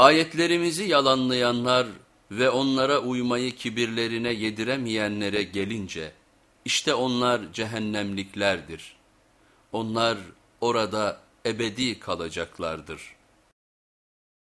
Ayetlerimizi yalanlayanlar ve onlara uymayı kibirlerine yediremeyenlere gelince, işte onlar cehennemliklerdir. Onlar orada ebedi kalacaklardır.''